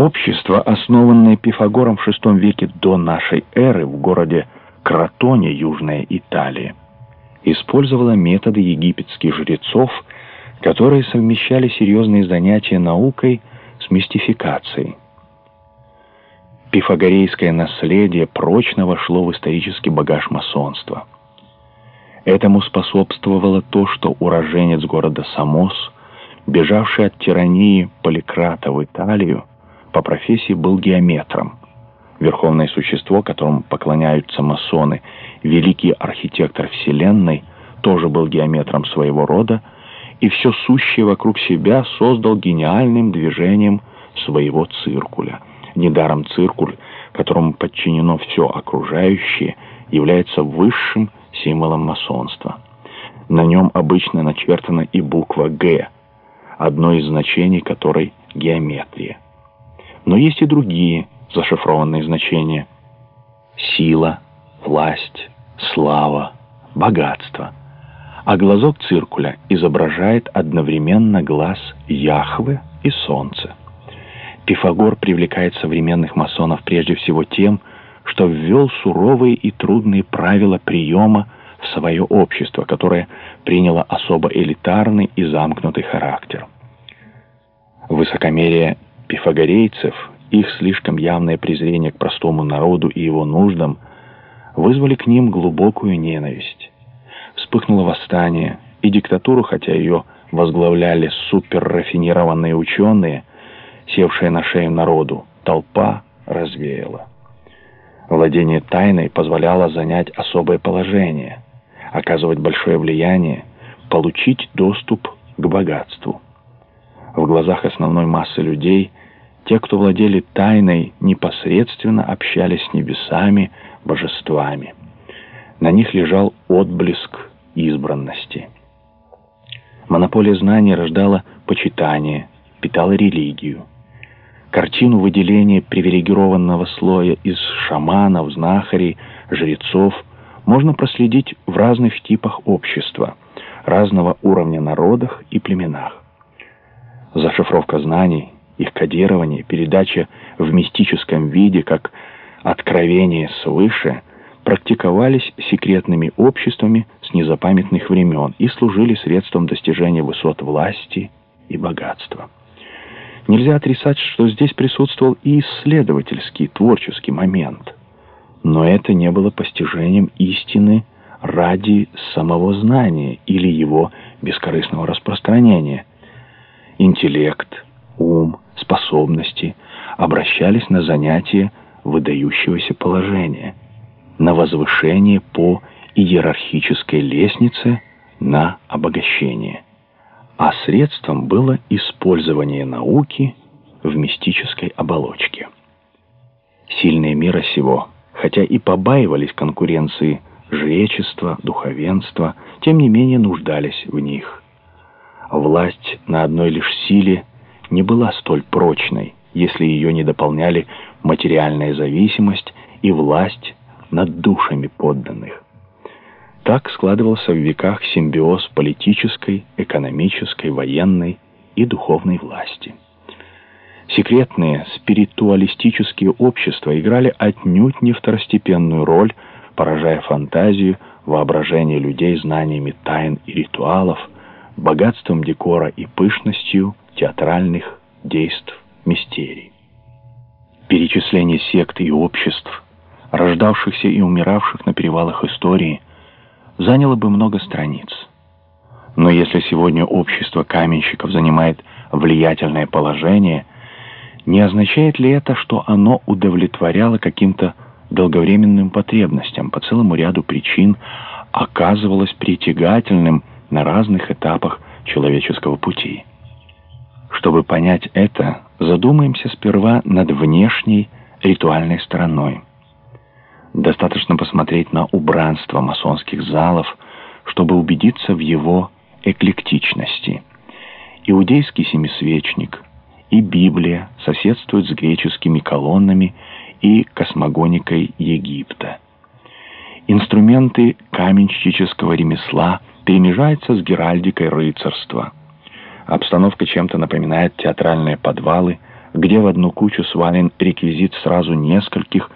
Общество, основанное Пифагором в VI веке до нашей эры в городе Кротоне, Южная Италия, использовало методы египетских жрецов, которые совмещали серьезные занятия наукой с мистификацией. Пифагорейское наследие прочно вошло в исторический багаж масонства. Этому способствовало то, что уроженец города Самос, бежавший от тирании Поликрата в Италию, по профессии был геометром. Верховное существо, которому поклоняются масоны, великий архитектор Вселенной, тоже был геометром своего рода, и все сущее вокруг себя создал гениальным движением своего циркуля. Недаром циркуль, которому подчинено все окружающее, является высшим символом масонства. На нем обычно начертана и буква «Г», одно из значений которой — геометрия. Но есть и другие зашифрованные значения. Сила, власть, слава, богатство. А глазок циркуля изображает одновременно глаз Яхвы и Солнце. Пифагор привлекает современных масонов прежде всего тем, что ввел суровые и трудные правила приема в свое общество, которое приняло особо элитарный и замкнутый характер. Высокомерие пифагорейцев, их слишком явное презрение к простому народу и его нуждам вызвали к ним глубокую ненависть. Вспыхнуло восстание, и диктатуру, хотя ее возглавляли суперрафинированные ученые, севшие на шею народу, толпа развеяла. Владение тайной позволяло занять особое положение, оказывать большое влияние, получить доступ к богатству. В глазах основной массы людей – те, кто владели тайной, непосредственно общались с небесами, божествами. На них лежал отблеск избранности. Монополия знаний рождала почитание, питала религию. Картину выделения привилегированного слоя из шаманов, знахарей, жрецов можно проследить в разных типах общества, разного уровня народах и племенах. Зашифровка знаний – их кодирование, передача в мистическом виде, как откровение свыше, практиковались секретными обществами с незапамятных времен и служили средством достижения высот власти и богатства. Нельзя отрицать, что здесь присутствовал и исследовательский, творческий момент. Но это не было постижением истины ради самого знания или его бескорыстного распространения. Интеллект, ум, способности обращались на занятия выдающегося положения, на возвышение по иерархической лестнице на обогащение. А средством было использование науки в мистической оболочке. Сильные мира сего, хотя и побаивались конкуренции жречества, духовенства, тем не менее нуждались в них. Власть на одной лишь силе не была столь прочной, если ее не дополняли материальная зависимость и власть над душами подданных. Так складывался в веках симбиоз политической, экономической, военной и духовной власти. Секретные спиритуалистические общества играли отнюдь не второстепенную роль, поражая фантазию, воображение людей знаниями тайн и ритуалов, богатством декора и пышностью театральных действ мистерий. Перечисление сект и обществ, рождавшихся и умиравших на перевалах истории, заняло бы много страниц. Но если сегодня общество каменщиков занимает влиятельное положение, не означает ли это, что оно удовлетворяло каким-то долговременным потребностям по целому ряду причин, оказывалось притягательным на разных этапах человеческого пути? Чтобы понять это, задумаемся сперва над внешней ритуальной стороной. Достаточно посмотреть на убранство масонских залов, чтобы убедиться в его эклектичности. Иудейский семисвечник и Библия соседствуют с греческими колоннами и космогоникой Египта. Инструменты каменщического ремесла перемежаются с геральдикой рыцарства – Обстановка чем-то напоминает театральные подвалы где в одну кучу свален реквизит сразу нескольких